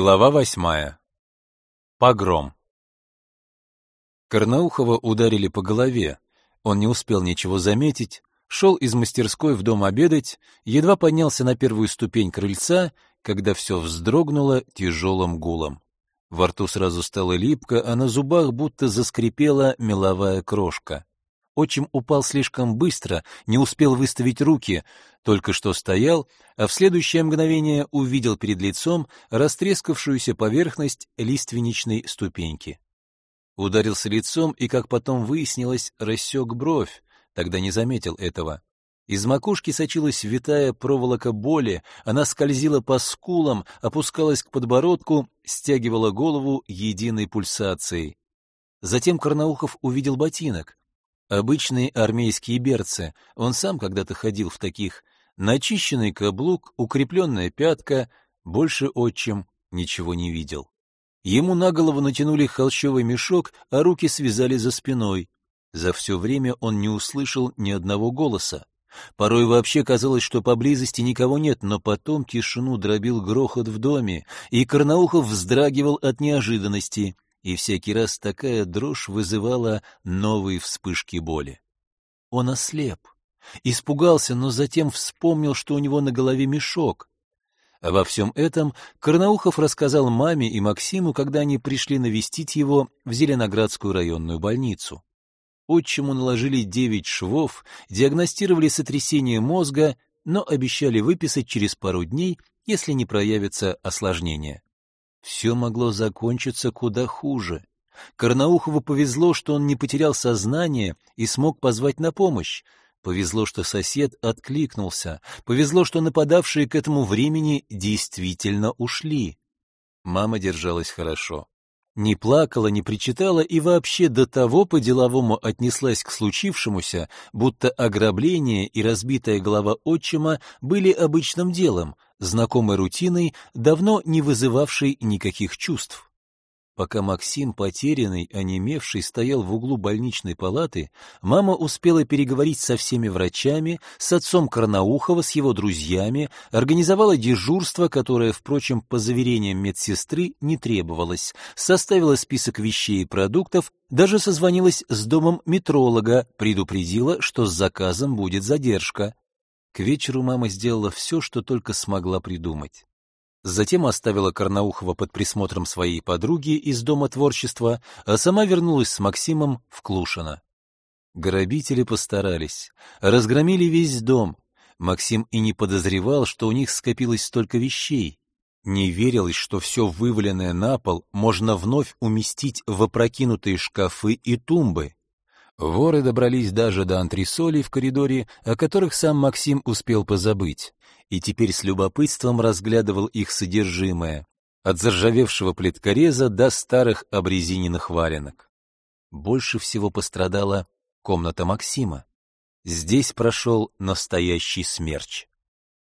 Глава восьмая. Погром. Карнаухова ударили по голове. Он не успел ничего заметить, шел из мастерской в дом обедать, едва поднялся на первую ступень крыльца, когда все вздрогнуло тяжелым гулом. Во рту сразу стало липко, а на зубах будто заскрипела меловая крошка. Отчим упал слишком быстро, не успел выставить руки, только что стоял, а в следующее мгновение увидел перед лицом растрескавшуюся поверхность лиственничной ступеньки. Ударился лицом и, как потом выяснилось, рассек бровь, тогда не заметил этого. Из макушки сочилась витая проволока боли, она скользила по скулам, опускалась к подбородку, стягивала голову единой пульсацией. Затем Карнаухов увидел ботинок. Обычные армейские берцы, он сам когда-то ходил в таких. Начищенный каблук, укрепленная пятка, больше отчим ничего не видел. Ему на голову натянули холщовый мешок, а руки связали за спиной. За все время он не услышал ни одного голоса. Порой вообще казалось, что поблизости никого нет, но потом тишину дробил грохот в доме, и Карнаухов вздрагивал от неожиданности — и всякий раз такая дрожь вызывала новые вспышки боли. Он ослеп, испугался, но затем вспомнил, что у него на голове мешок. Обо всем этом Карнаухов рассказал маме и Максиму, когда они пришли навестить его в Зеленоградскую районную больницу. Отчиму наложили девять швов, диагностировали сотрясение мозга, но обещали выписать через пару дней, если не проявится осложнение. Все могло закончиться куда хуже. Карнаухову повезло, что он не потерял сознание и смог позвать на помощь. Повезло, что сосед откликнулся. Повезло, что нападавшие к этому времени действительно ушли. Мама держалась хорошо. Не плакала, не причитала и вообще до того по-деловому отнеслась к случившемуся, будто ограбление и разбитая голова отчима были обычным делом, знакомой рутиной, давно не вызывавшей никаких чувств. Пока Максим, потерянный, онемевший, стоял в углу больничной палаты, мама успела переговорить со всеми врачами, с отцом Карнаухова, с его друзьями, организовала дежурство, которое, впрочем, по заверениям медсестры, не требовалось, составила список вещей и продуктов, даже созвонилась с домом метролога, предупредила, что с заказом будет задержка. К вечеру мама сделала все, что только смогла придумать. Затем оставила Карнаухова под присмотром своей подруги из Дома творчества, а сама вернулась с Максимом в Клушино. Грабители постарались, разгромили весь дом. Максим и не подозревал, что у них скопилось столько вещей. Не верилось, что все вываленное на пол можно вновь уместить в опрокинутые шкафы и тумбы. Воры добрались даже до антресолей в коридоре, о которых сам Максим успел позабыть, и теперь с любопытством разглядывал их содержимое, от заржавевшего плиткореза до старых обрезиненных валенок. Больше всего пострадала комната Максима. Здесь прошел настоящий смерч.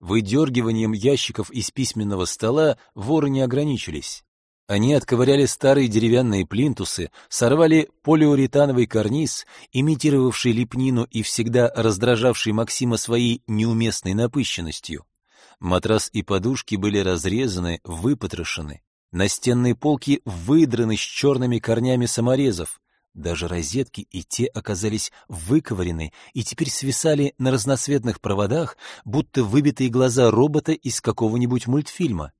Выдергиванием ящиков из письменного стола воры не ограничились. Они отковыряли старые деревянные плинтусы, сорвали полиуретановый карниз, имитировавший лепнину и всегда раздражавший Максима своей неуместной напыщенностью. Матрас и подушки были разрезаны, выпотрошены. Настенные полки выдраны с черными корнями саморезов. Даже розетки и те оказались выковырены и теперь свисали на разноцветных проводах, будто выбитые глаза робота из какого-нибудь мультфильма.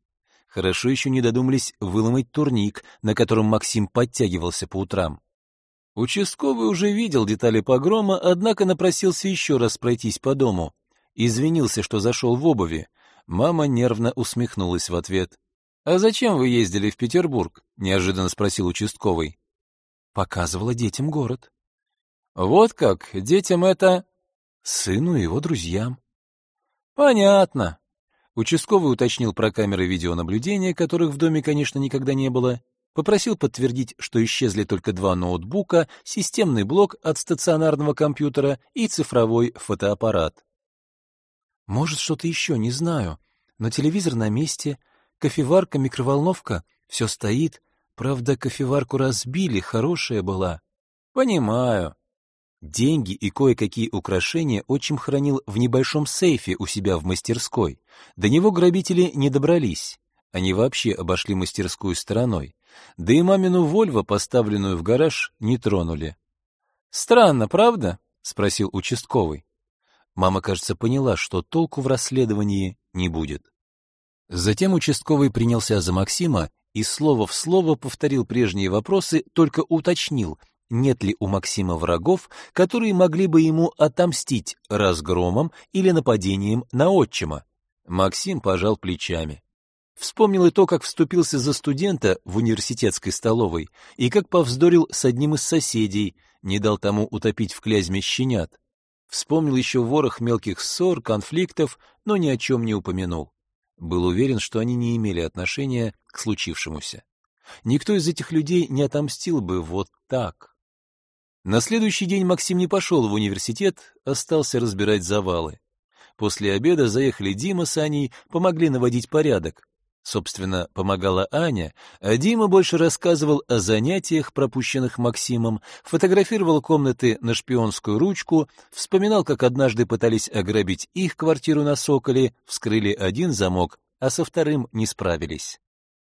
Хорошо еще не додумались выломать турник, на котором Максим подтягивался по утрам. Участковый уже видел детали погрома, однако напросился еще раз пройтись по дому. Извинился, что зашел в обуви. Мама нервно усмехнулась в ответ. «А зачем вы ездили в Петербург?» — неожиданно спросил участковый. «Показывала детям город». «Вот как? Детям это...» «Сыну и его друзьям». «Понятно. Участковый уточнил про камеры видеонаблюдения, которых в доме, конечно, никогда не было, попросил подтвердить, что исчезли только два ноутбука, системный блок от стационарного компьютера и цифровой фотоаппарат. «Может, что-то еще, не знаю. Но телевизор на месте, кофеварка, микроволновка, все стоит. Правда, кофеварку разбили, хорошая была». «Понимаю», Деньги и кое-какие украшения отчим хранил в небольшом сейфе у себя в мастерской. До него грабители не добрались. Они вообще обошли мастерскую стороной. Да и мамину Вольво, поставленную в гараж, не тронули. «Странно, правда?» — спросил участковый. Мама, кажется, поняла, что толку в расследовании не будет. Затем участковый принялся за Максима и слово в слово повторил прежние вопросы, только уточнил, нет ли у Максима врагов, которые могли бы ему отомстить разгромом или нападением на отчима. Максим пожал плечами. Вспомнил и то, как вступился за студента в университетской столовой и как повздорил с одним из соседей, не дал тому утопить в клязьме щенят. Вспомнил еще ворох мелких ссор, конфликтов, но ни о чем не упомянул. Был уверен, что они не имели отношения к случившемуся. Никто из этих людей не отомстил бы вот так. На следующий день Максим не пошел в университет, остался разбирать завалы. После обеда заехали Дима с Аней, помогли наводить порядок. Собственно, помогала Аня, а Дима больше рассказывал о занятиях, пропущенных Максимом, фотографировал комнаты на шпионскую ручку, вспоминал, как однажды пытались ограбить их квартиру на Соколе, вскрыли один замок, а со вторым не справились.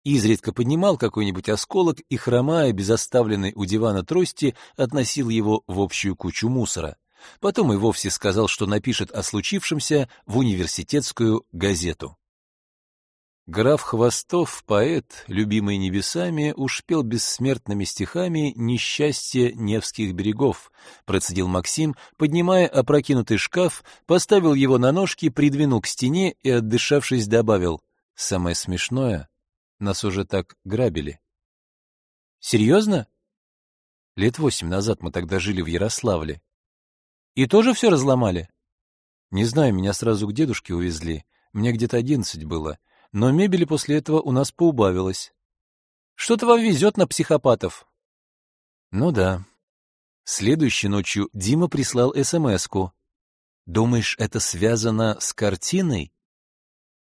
Изредка поднимал какой-нибудь осколок и, хромая, без оставленной у дивана трости, относил его в общую кучу мусора. Потом и вовсе сказал, что напишет о случившемся в университетскую газету. Граф Хвостов, поэт, любимый небесами, уж пел бессмертными стихами «Несчастье Невских берегов», процедил Максим, поднимая опрокинутый шкаф, поставил его на ножки, придвинул к стене и, отдышавшись, добавил «Самое смешное, нас уже так грабили». «Серьезно?» Лет восемь назад мы тогда жили в Ярославле. И тоже все разломали? Не знаю, меня сразу к дедушке увезли. Мне где-то одиннадцать было но мебели после этого у нас поубавилось. Что-то вам везет на психопатов. Ну да. Следующей ночью Дима прислал СМСку. Думаешь, это связано с картиной?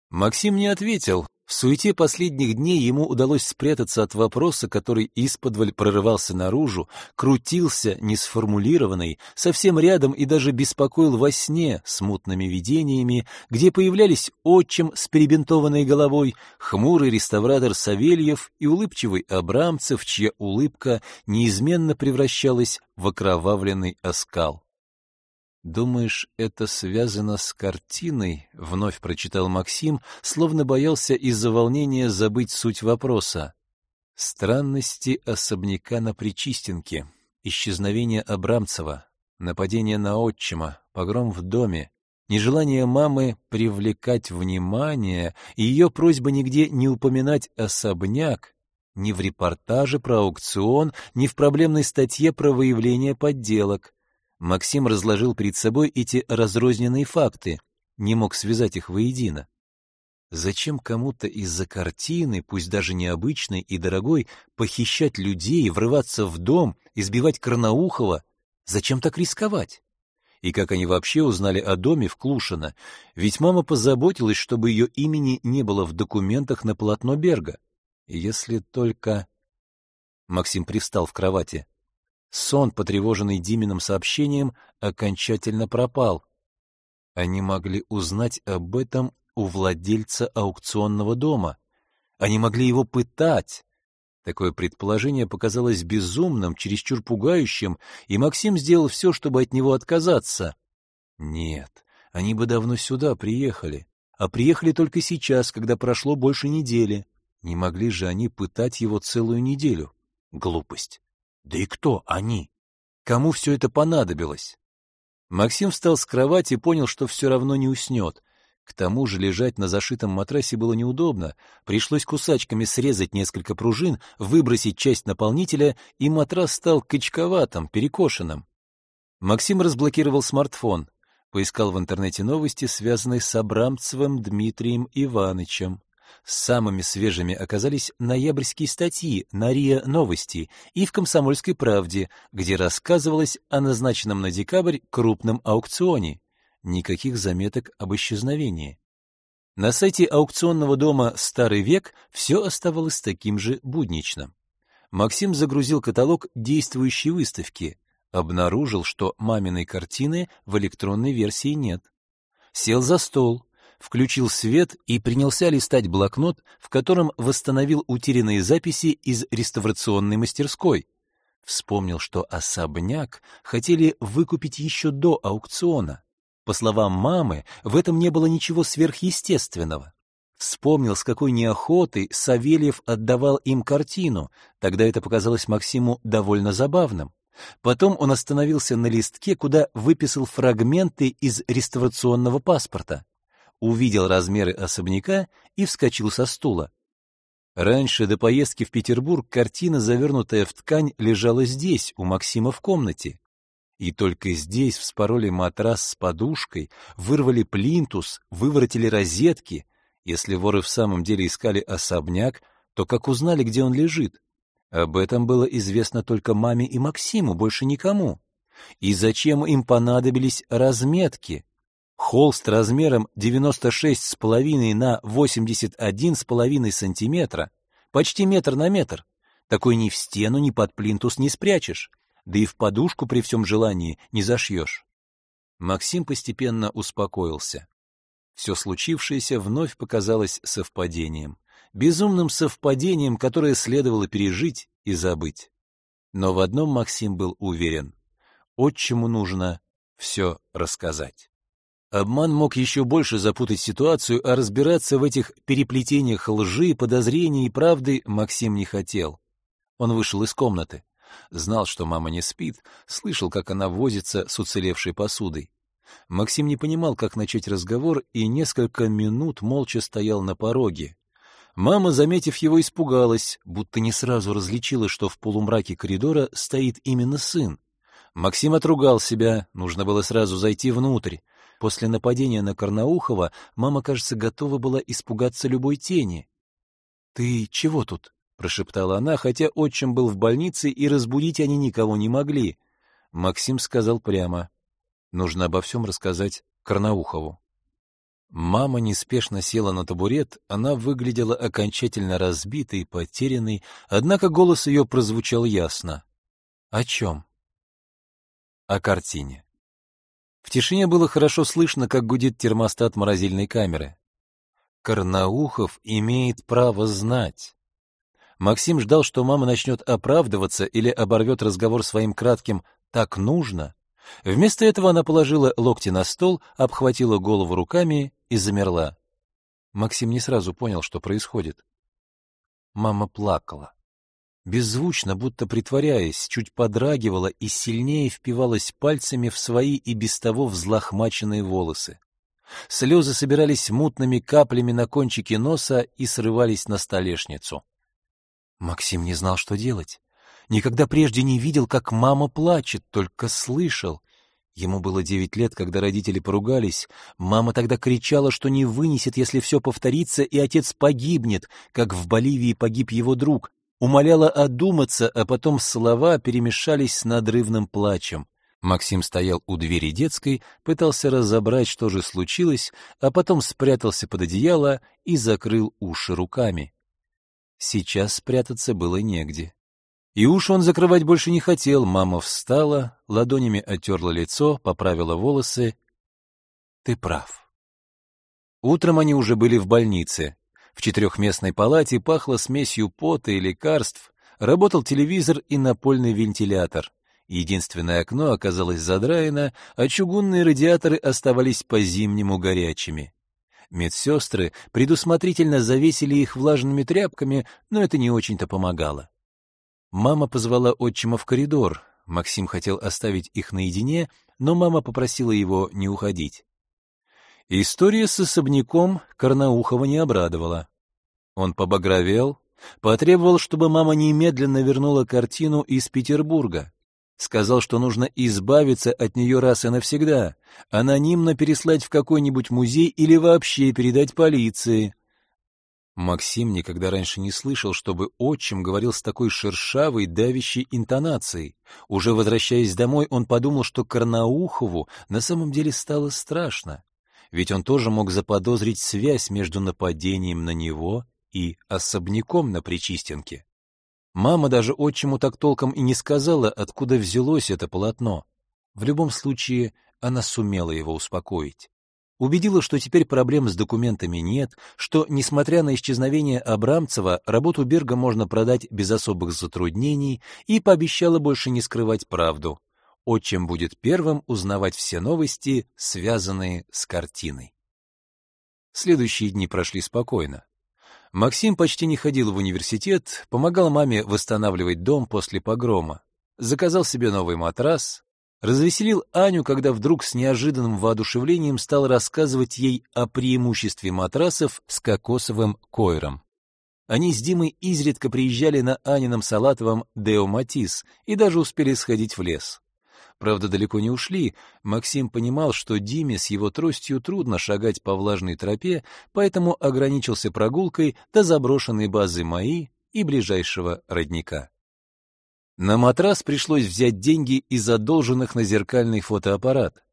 Максим не ответил, в суете последних дней ему удалось спрятаться от вопроса, который исподволь прорывался наружу, крутился несформулированный, совсем рядом и даже беспокоил во сне смутными видениями, где появлялись отчим с перебинтованной головой, хмурый реставратор Савельев и улыбчивый Абрамцев, чья улыбка неизменно превращалась в окровавленный оскал. «Думаешь, это связано с картиной?» — вновь прочитал Максим, словно боялся из-за волнения забыть суть вопроса. «Странности особняка на Причистенке, исчезновение Абрамцева, нападение на отчима, погром в доме, нежелание мамы привлекать внимание и ее просьба нигде не упоминать особняк, ни в репортаже про аукцион, ни в проблемной статье про выявление подделок». Максим разложил перед собой эти разрозненные факты, не мог связать их воедино. Зачем кому-то из-за картины, пусть даже необычной и дорогой, похищать людей, врываться в дом, избивать Карнаухова? Зачем так рисковать? И как они вообще узнали о доме в Клушино? Ведь мама позаботилась, чтобы ее имени не было в документах на полотно Берга. Если только... Максим привстал в кровати. Сон, потревоженный Диминым сообщением, окончательно пропал. Они могли узнать об этом у владельца аукционного дома. Они могли его пытать. Такое предположение показалось безумным, чересчур пугающим, и Максим сделал все, чтобы от него отказаться. Нет, они бы давно сюда приехали, а приехали только сейчас, когда прошло больше недели. Не могли же они пытать его целую неделю. Глупость. Да и кто они? Кому все это понадобилось? Максим встал с кровати и понял, что все равно не уснет. К тому же лежать на зашитом матрасе было неудобно. Пришлось кусачками срезать несколько пружин, выбросить часть наполнителя, и матрас стал качковатым, перекошенным. Максим разблокировал смартфон, поискал в интернете новости, связанные с Абрамцевым Дмитрием Ивановичем. Самыми свежими оказались ноябрьские статьи на РИА Новости и в «Комсомольской правде», где рассказывалось о назначенном на декабрь крупном аукционе. Никаких заметок об исчезновении. На сайте аукционного дома «Старый век» все оставалось таким же будничным. Максим загрузил каталог действующей выставки, обнаружил, что маминой картины в электронной версии нет. Сел за стол, включил свет и принялся листать блокнот, в котором восстановил утерянные записи из реставрационной мастерской. Вспомнил, что особняк хотели выкупить еще до аукциона. По словам мамы, в этом не было ничего сверхъестественного. Вспомнил, с какой неохотой Савельев отдавал им картину, тогда это показалось Максиму довольно забавным. Потом он остановился на листке, куда выписал фрагменты из реставрационного паспорта, увидел размеры особняка и вскочил со стула. Раньше, до поездки в Петербург, картина, завернутая в ткань, лежала здесь, у Максима в комнате. И только здесь вспороли матрас с подушкой, вырвали плинтус, выворотили розетки. Если воры в самом деле искали особняк, то как узнали, где он лежит? Об этом было известно только маме и Максиму, больше никому. И зачем им понадобились разметки? Холст размером 96,5 на 81,5 сантиметра, почти метр на метр. Такой ни в стену, ни под плинтус не спрячешь, да и в подушку при всем желании не зашьешь. Максим постепенно успокоился. Все случившееся вновь показалось совпадением. Безумным совпадением, которое следовало пережить и забыть. Но в одном Максим был уверен. Отчиму нужно все рассказать. Обман мог еще больше запутать ситуацию, а разбираться в этих переплетениях лжи, подозрений и правды Максим не хотел. Он вышел из комнаты. Знал, что мама не спит, слышал, как она возится с уцелевшей посудой. Максим не понимал, как начать разговор, и несколько минут молча стоял на пороге. Мама, заметив его, испугалась, будто не сразу различила, что в полумраке коридора стоит именно сын. Максим отругал себя, нужно было сразу зайти внутрь. После нападения на Карнаухова мама, кажется, готова была испугаться любой тени. «Ты чего тут?» — прошептала она, хотя отчим был в больнице, и разбудить они никого не могли. Максим сказал прямо. «Нужно обо всем рассказать Карнаухову». Мама неспешно села на табурет, она выглядела окончательно разбитой, потерянной, однако голос ее прозвучал ясно. «О чем?» «О картине». В тишине было хорошо слышно, как гудит термостат морозильной камеры. Карнаухов имеет право знать. Максим ждал, что мама начнет оправдываться или оборвет разговор своим кратким «так нужно». Вместо этого она положила локти на стол, обхватила голову руками и замерла. Максим не сразу понял, что происходит. Мама плакала беззвучно, будто притворяясь, чуть подрагивала и сильнее впивалась пальцами в свои и без того взлохмаченные волосы. Слезы собирались мутными каплями на кончике носа и срывались на столешницу. Максим не знал, что делать. Никогда прежде не видел, как мама плачет, только слышал. Ему было девять лет, когда родители поругались. Мама тогда кричала, что не вынесет, если все повторится, и отец погибнет, как в Боливии погиб его друг, умоляла одуматься, а потом слова перемешались с надрывным плачем. Максим стоял у двери детской, пытался разобрать, что же случилось, а потом спрятался под одеяло и закрыл уши руками. Сейчас спрятаться было негде. И уж он закрывать больше не хотел. Мама встала, ладонями оттерла лицо, поправила волосы. Ты прав. Утром они уже были в больнице. В четырехместной палате пахло смесью пота и лекарств, работал телевизор и напольный вентилятор. Единственное окно оказалось задраено, а чугунные радиаторы оставались по-зимнему горячими. Медсестры предусмотрительно завесили их влажными тряпками, но это не очень-то помогало. Мама позвала отчима в коридор. Максим хотел оставить их наедине, но мама попросила его не уходить. История с особняком Карнаухова не обрадовала. Он побагровел, потребовал, чтобы мама немедленно вернула картину из Петербурга. Сказал, что нужно избавиться от нее раз и навсегда, анонимно переслать в какой-нибудь музей или вообще передать полиции. Максим никогда раньше не слышал, чтобы отчим говорил с такой шершавой, давящей интонацией. Уже возвращаясь домой, он подумал, что Карнаухову на самом деле стало страшно ведь он тоже мог заподозрить связь между нападением на него и особняком на Причистенке. Мама даже отчиму так толком и не сказала, откуда взялось это полотно. В любом случае, она сумела его успокоить. убедила, что теперь проблем с документами нет, что, несмотря на исчезновение Абрамцева, работу Берга можно продать без особых затруднений, и пообещала больше не скрывать правду. Отчим будет первым узнавать все новости, связанные с картиной. Следующие дни прошли спокойно. Максим почти не ходил в университет, помогал маме восстанавливать дом после погрома. Заказал себе новый матрас, развеселил Аню, когда вдруг с неожиданным воодушевлением стал рассказывать ей о преимуществе матрасов с кокосовым койром. Они с Димой изредка приезжали на Анином Салатовом Део Матис и даже успели сходить в лес. Правда, далеко не ушли. Максим понимал, что Диме с его тростью трудно шагать по влажной тропе, поэтому ограничился прогулкой до заброшенной базы МАИ и ближайшего родника. На матрас пришлось взять деньги из задолженных на зеркальный фотоаппарат.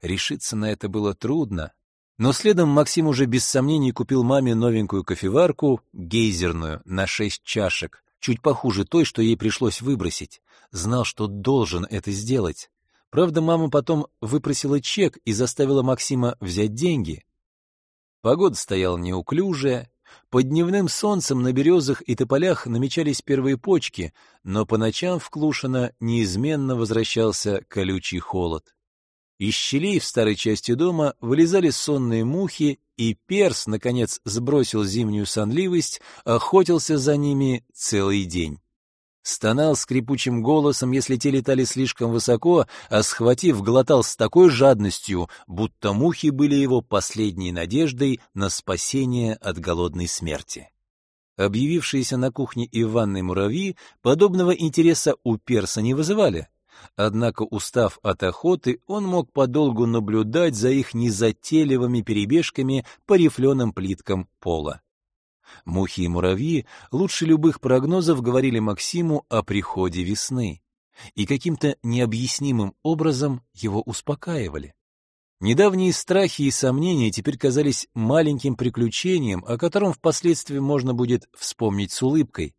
Решиться на это было трудно, но следом Максим уже без сомнений купил маме новенькую кофеварку, гейзерную, на шесть чашек, чуть похуже той, что ей пришлось выбросить. Знал, что должен это сделать. Правда, мама потом выпросила чек и заставила Максима взять деньги. Погода стояла неуклюжая, под дневным солнцем на березах и тополях намечались первые почки, но по ночам в Клушино неизменно возвращался колючий холод. Из щелей в старой части дома вылезали сонные мухи, и перс, наконец, сбросил зимнюю сонливость, охотился за ними целый день. Стонал скрипучим голосом, если те летали слишком высоко, а схватив, глотал с такой жадностью, будто мухи были его последней надеждой на спасение от голодной смерти. Объявившиеся на кухне и в ванной муравьи подобного интереса у перса не вызывали. Однако, устав от охоты, он мог подолгу наблюдать за их незатейливыми перебежками по рифленым плиткам пола. Мухи и муравьи лучше любых прогнозов говорили Максиму о приходе весны и каким-то необъяснимым образом его успокаивали. Недавние страхи и сомнения теперь казались маленьким приключением, о котором впоследствии можно будет вспомнить с улыбкой.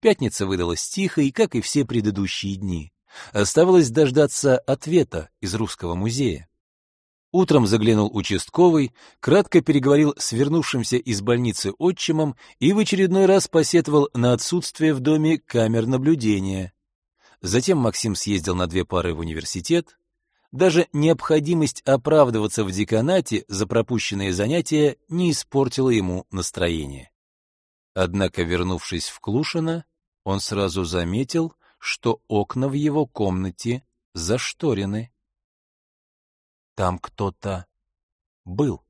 Пятница выдалась тихой, как и все предыдущие дни. Оставалось дождаться ответа из Русского музея. Утром заглянул участковый, кратко переговорил с вернувшимся из больницы отчимом и в очередной раз посетовал на отсутствие в доме камер наблюдения. Затем Максим съездил на две пары в университет. Даже необходимость оправдываться в деканате за пропущенные занятия не испортила ему настроение. Однако, вернувшись в Клушино, он сразу заметил, что окна в его комнате зашторены. Там кто-то был.